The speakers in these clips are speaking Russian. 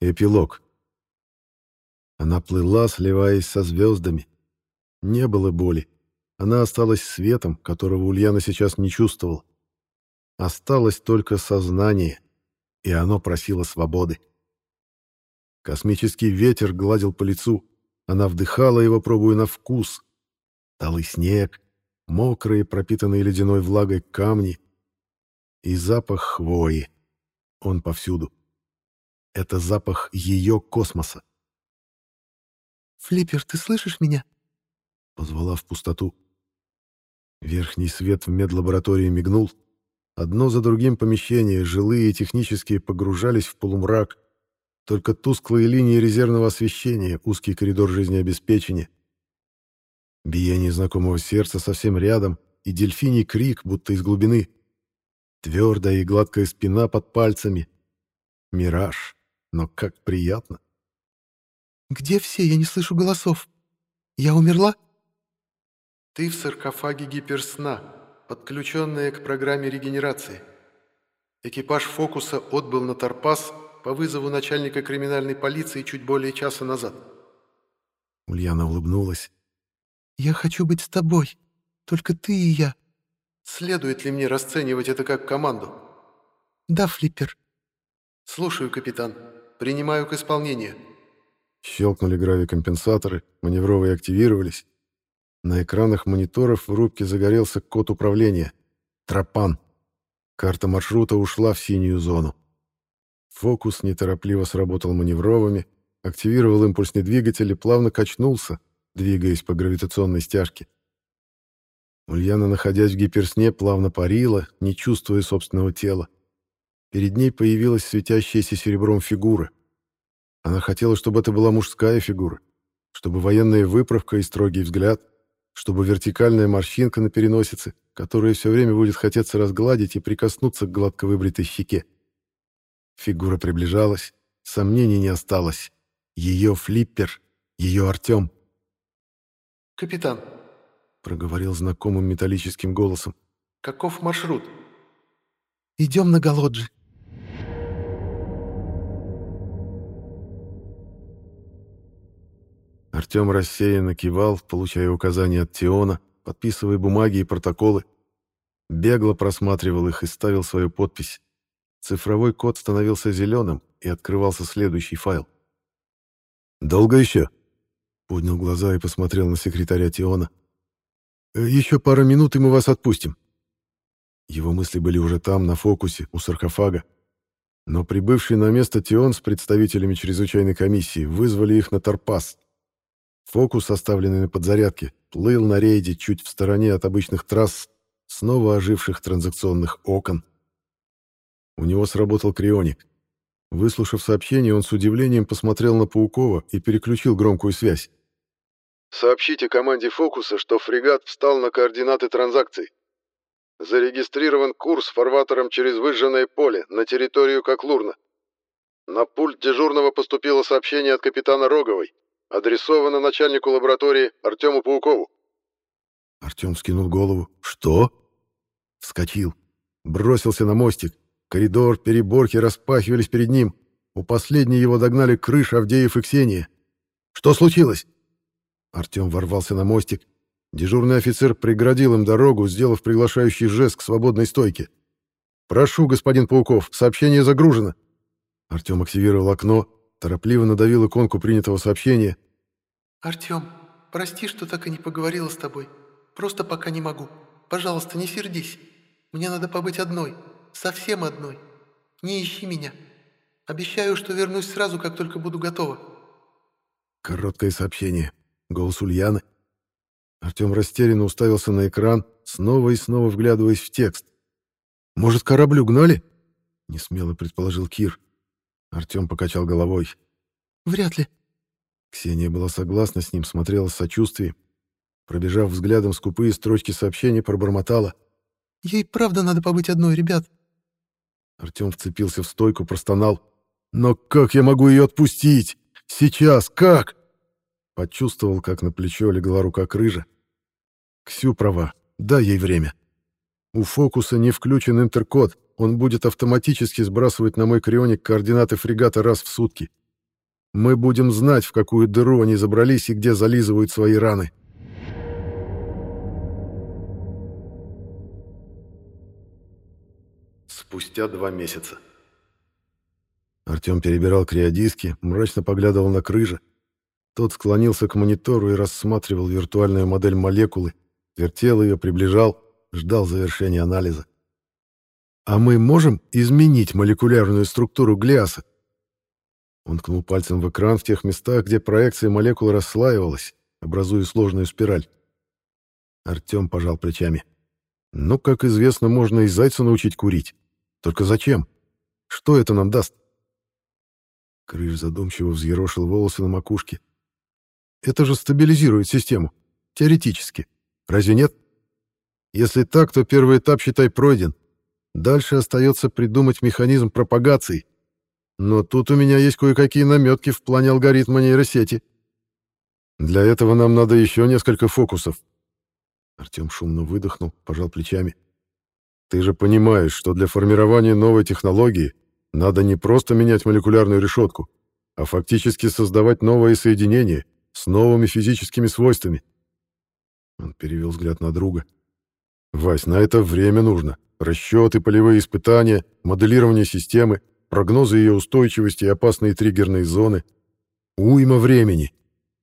Эпилог. Она плыла, сливаясь со звездами. Не было боли. Она осталась светом, которого Ульяна сейчас не чувствовала. Осталось только сознание, и оно просило свободы. Космический ветер гладил по лицу. Она вдыхала его, пробуя на вкус. Талый снег, мокрые, пропитанные ледяной влагой камни и запах хвои. Он повсюду. Это запах ее космоса. «Флиппер, ты слышишь меня?» Позвала в пустоту. Верхний свет в медлаборатории мигнул. Одно за другим помещения, жилые и технические, погружались в полумрак. Только тусклые линии резервного освещения, узкий коридор жизнеобеспечения. Биение знакомого сердца совсем рядом и дельфиний крик, будто из глубины. Твердая и гладкая спина под пальцами. Мираж, но как приятно. «Где все? Я не слышу голосов. Я умерла?» «Ты в саркофаге гиперсна, подключенная к программе регенерации. Экипаж «Фокуса» отбыл на Торпас по вызову начальника криминальной полиции чуть более часа назад». Ульяна улыбнулась. «Я хочу быть с тобой. Только ты и я». «Следует ли мне расценивать это как команду?» «Да, Флиппер». «Слушаю, капитан. Принимаю к исполнению». Щелкнули гравикомпенсаторы, маневровые активировались. На экранах мониторов в рубке загорелся код управления. Тропан. Карта маршрута ушла в синюю зону. Фокус неторопливо сработал маневровыми, активировал импульсный двигатель и плавно качнулся, двигаясь по гравитационной стяжке. Ульяна, находясь в гиперсне, плавно парила, не чувствуя собственного тела. Перед ней появилась светящаяся серебром фигура. Она хотела, чтобы это была мужская фигура, чтобы военная выправка и строгий взгляд, чтобы вертикальная морщинка на переносице, которая все время будет хотеться разгладить и прикоснуться к гладко выбритой щеке. Фигура приближалась, сомнений не осталось. Ее флиппер, ее Артем. «Капитан», — проговорил знакомым металлическим голосом, — «каков маршрут?» «Идем на Галоджи», Артем рассеянно кивал, получая указания от Тиона, подписывая бумаги и протоколы. Бегло просматривал их и ставил свою подпись. Цифровой код становился зеленым, и открывался следующий файл. «Долго еще?» Поднял глаза и посмотрел на секретаря Тиона. «Э, «Еще пара минут, и мы вас отпустим». Его мысли были уже там, на фокусе, у саркофага. Но прибывший на место Тион с представителями чрезвычайной комиссии вызвали их на Торпас, Фокус, оставленный на подзарядке, плыл на рейде чуть в стороне от обычных трасс, снова оживших транзакционных окон. У него сработал крионик. Выслушав сообщение, он с удивлением посмотрел на Паукова и переключил громкую связь. «Сообщите команде «Фокуса», что фрегат встал на координаты транзакций. Зарегистрирован курс фарватером через выжженное поле на территорию Коклурна. На пульт дежурного поступило сообщение от капитана Роговой. Адресовано начальнику лаборатории Артему Паукову. Артем скинул голову. «Что?» Вскочил. Бросился на мостик. Коридор, переборки распахивались перед ним. У последней его догнали крыш Авдеев и Ксения. «Что случилось?» Артем ворвался на мостик. Дежурный офицер преградил им дорогу, сделав приглашающий жест к свободной стойке. «Прошу, господин Пауков, сообщение загружено». Артем активировал окно, Торопливо надавил иконку принятого сообщения. «Артём, прости, что так и не поговорила с тобой. Просто пока не могу. Пожалуйста, не сердись. Мне надо побыть одной. Совсем одной. Не ищи меня. Обещаю, что вернусь сразу, как только буду готова». Короткое сообщение. Голос Ульяны. Артём растерянно уставился на экран, снова и снова вглядываясь в текст. «Может, корабль угнали?» — несмело предположил Кир. Артем покачал головой. «Вряд ли». Ксения была согласна с ним, смотрела с сочувствием. Пробежав взглядом скупые строчки сообщения, пробормотала. «Ей правда надо побыть одной, ребят». Артем вцепился в стойку, простонал. «Но как я могу ее отпустить? Сейчас, как?» Почувствовал, как на плечо легла рука крыжа. Ксю права, дай ей время. У фокуса не включен интеркод, он будет автоматически сбрасывать на мой крионик координаты фрегата раз в сутки. Мы будем знать, в какую дыру они забрались и где зализывают свои раны. Спустя два месяца. Артем перебирал криодиски, мрачно поглядывал на крыжа. Тот склонился к монитору и рассматривал виртуальную модель молекулы, вертел ее, приближал, ждал завершения анализа. «А мы можем изменить молекулярную структуру глиаса?» Он ткнул пальцем в экран в тех местах, где проекция молекул расслаивалась, образуя сложную спираль. Артем пожал плечами. «Ну, как известно, можно и зайца научить курить. Только зачем? Что это нам даст?» Крыш задумчиво взъерошил волосы на макушке. «Это же стабилизирует систему. Теоретически. Разве нет? Если так, то первый этап, считай, пройден. Дальше остается придумать механизм пропагации. Но тут у меня есть кое-какие наметки в плане алгоритма нейросети. Для этого нам надо еще несколько фокусов. Артем шумно выдохнул, пожал плечами. Ты же понимаешь, что для формирования новой технологии надо не просто менять молекулярную решетку, а фактически создавать новые соединения с новыми физическими свойствами. Он перевел взгляд на друга. «Вась, на это время нужно. Расчеты, полевые испытания, моделирование системы, прогнозы ее устойчивости и опасные триггерные зоны. Уйма времени.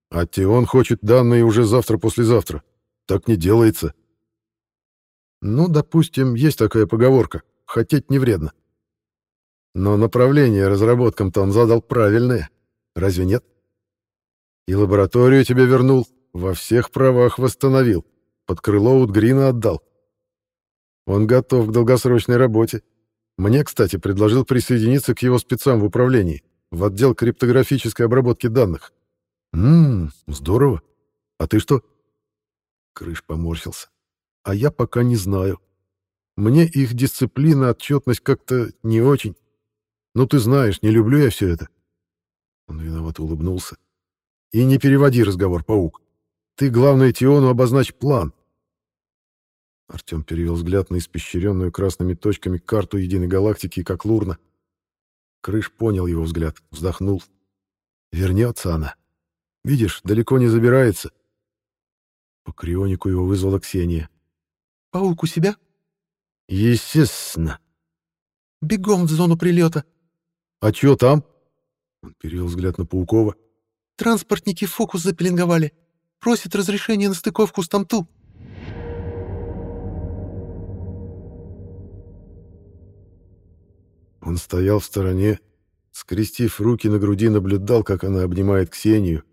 А Теон хочет данные уже завтра-послезавтра. Так не делается. Ну, допустим, есть такая поговорка. Хотеть не вредно. Но направление разработкам-то он задал правильное. Разве нет? И лабораторию тебе вернул, во всех правах восстановил, под крыло Утгрина отдал. Он готов к долгосрочной работе. Мне, кстати, предложил присоединиться к его спецам в управлении, в отдел криптографической обработки данных. Ммм, здорово. А ты что? Крыш поморщился. А я пока не знаю. Мне их дисциплина, отчетность как-то не очень. Ну, ты знаешь, не люблю я все это. Он виновато улыбнулся. И не переводи разговор, паук. Ты, главное, Тиону обозначь план. Артем перевел взгляд на испещренную красными точками карту единой галактики, как лурна. Крыш понял его взгляд, вздохнул. Вернется она. Видишь, далеко не забирается. По крионику его вызвала Ксения. «Паук у себя?» «Естественно». «Бегом в зону прилета». «А чё там?» Он перевел взгляд на Паукова. «Транспортники фокус запеленговали. Просит разрешения на стыковку с Тамту». Он стоял в стороне, скрестив руки на груди, наблюдал, как она обнимает Ксению,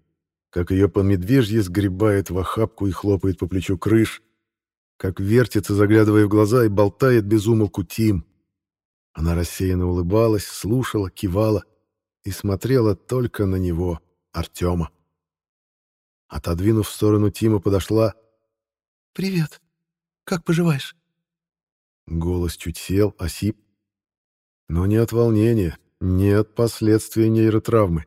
как ее по медвежье сгребает в охапку и хлопает по плечу крыш, как вертится, заглядывая в глаза, и болтает без умолку Тим. Она рассеянно улыбалась, слушала, кивала и смотрела только на него, Артема. Отодвинув в сторону Тима, подошла. «Привет. Как поживаешь?» Голос чуть сел, осип. Но не от волнения, не от последствий нейротравмы.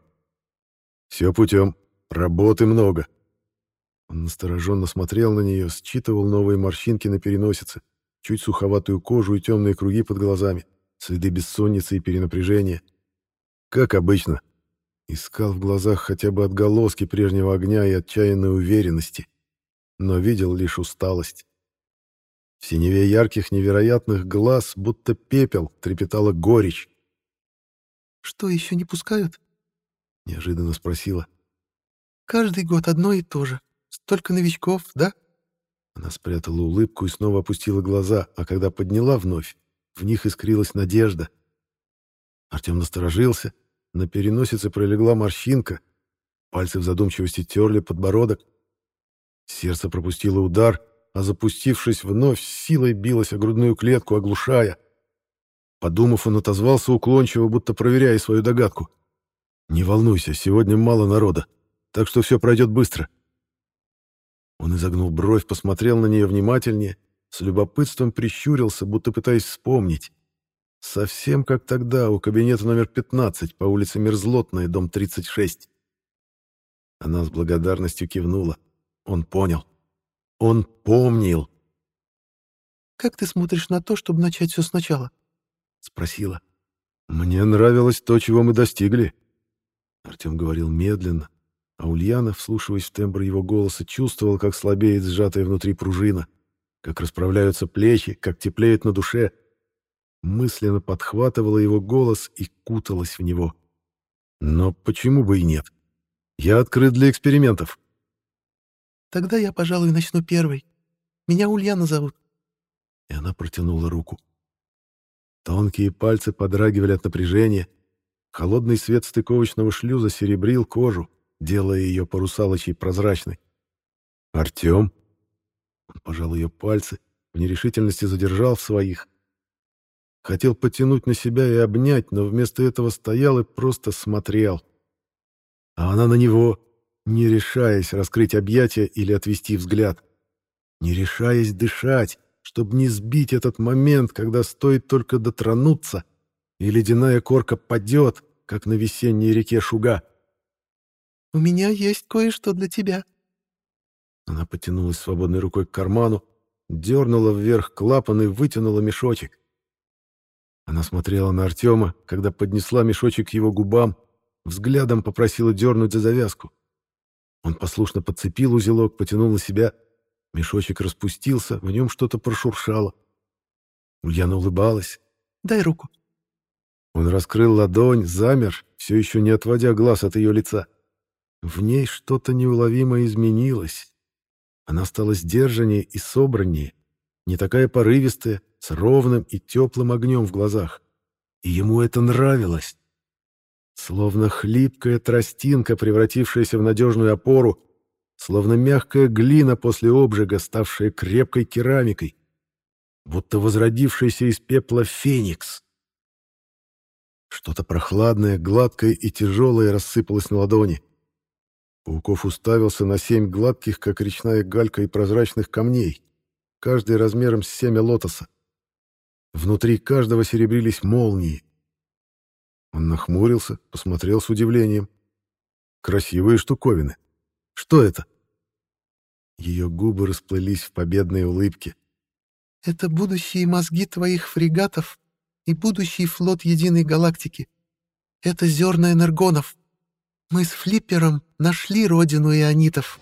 Все путем. Работы много. Он настороженно смотрел на нее, считывал новые морщинки на переносице, чуть суховатую кожу и темные круги под глазами, следы бессонницы и перенапряжения. Как обычно. Искал в глазах хотя бы отголоски прежнего огня и отчаянной уверенности, но видел лишь усталость. В синеве ярких невероятных глаз, будто пепел, трепетала горечь. «Что, еще не пускают?» — неожиданно спросила. «Каждый год одно и то же. Столько новичков, да?» Она спрятала улыбку и снова опустила глаза, а когда подняла вновь, в них искрилась надежда. Артем насторожился, на переносице пролегла морщинка, пальцы в задумчивости терли подбородок. Сердце пропустило удар — а запустившись вновь, силой билась о грудную клетку, оглушая. Подумав, он отозвался уклончиво, будто проверяя свою догадку. «Не волнуйся, сегодня мало народа, так что все пройдет быстро». Он изогнул бровь, посмотрел на нее внимательнее, с любопытством прищурился, будто пытаясь вспомнить. Совсем как тогда, у кабинета номер 15 по улице Мерзлотная, дом 36. Она с благодарностью кивнула. Он понял. Он помнил. «Как ты смотришь на то, чтобы начать все сначала?» — спросила. «Мне нравилось то, чего мы достигли». Артем говорил медленно, а Ульяна, вслушиваясь в тембр его голоса, чувствовал, как слабеет сжатая внутри пружина, как расправляются плечи, как теплеет на душе. Мысленно подхватывала его голос и куталась в него. Но почему бы и нет? Я открыт для экспериментов. Тогда я, пожалуй, начну первой. Меня Ульяна зовут. И она протянула руку. Тонкие пальцы подрагивали от напряжения. Холодный свет стыковочного шлюза серебрил кожу, делая ее порусалочей прозрачной. «Артем?» Он пожал ее пальцы, в нерешительности задержал в своих. Хотел потянуть на себя и обнять, но вместо этого стоял и просто смотрел. А она на него, не решаясь раскрыть объятия или отвести взгляд. Не решаясь дышать, чтобы не сбить этот момент, когда стоит только дотронуться, и ледяная корка падет, как на весенней реке Шуга. «У меня есть кое-что для тебя». Она потянулась свободной рукой к карману, дернула вверх клапан и вытянула мешочек. Она смотрела на Артема, когда поднесла мешочек к его губам, взглядом попросила дернуть за завязку. Он послушно подцепил узелок, потянул на себя. Мешочек распустился, в нем что-то прошуршало. Ульяна улыбалась. «Дай руку». Он раскрыл ладонь, замер, все еще не отводя глаз от ее лица. В ней что-то неуловимо изменилось. Она стала сдержаннее и собраннее, не такая порывистая, с ровным и теплым огнем в глазах. И ему это нравилось. Словно хлипкая тростинка, превратившаяся в надежную опору, словно мягкая глина после обжига, ставшая крепкой керамикой, будто возродившийся из пепла феникс. Что-то прохладное, гладкое и тяжелое рассыпалось на ладони. Пауков уставился на семь гладких, как речная галька, и прозрачных камней, каждый размером с семя лотоса. Внутри каждого серебрились молнии. Он нахмурился, посмотрел с удивлением. Красивые штуковины. Что это? Ее губы расплылись в победной улыбке. Это будущие мозги твоих фрегатов и будущий флот единой галактики. Это зерна энергонов. Мы с Флиппером нашли родину ионитов».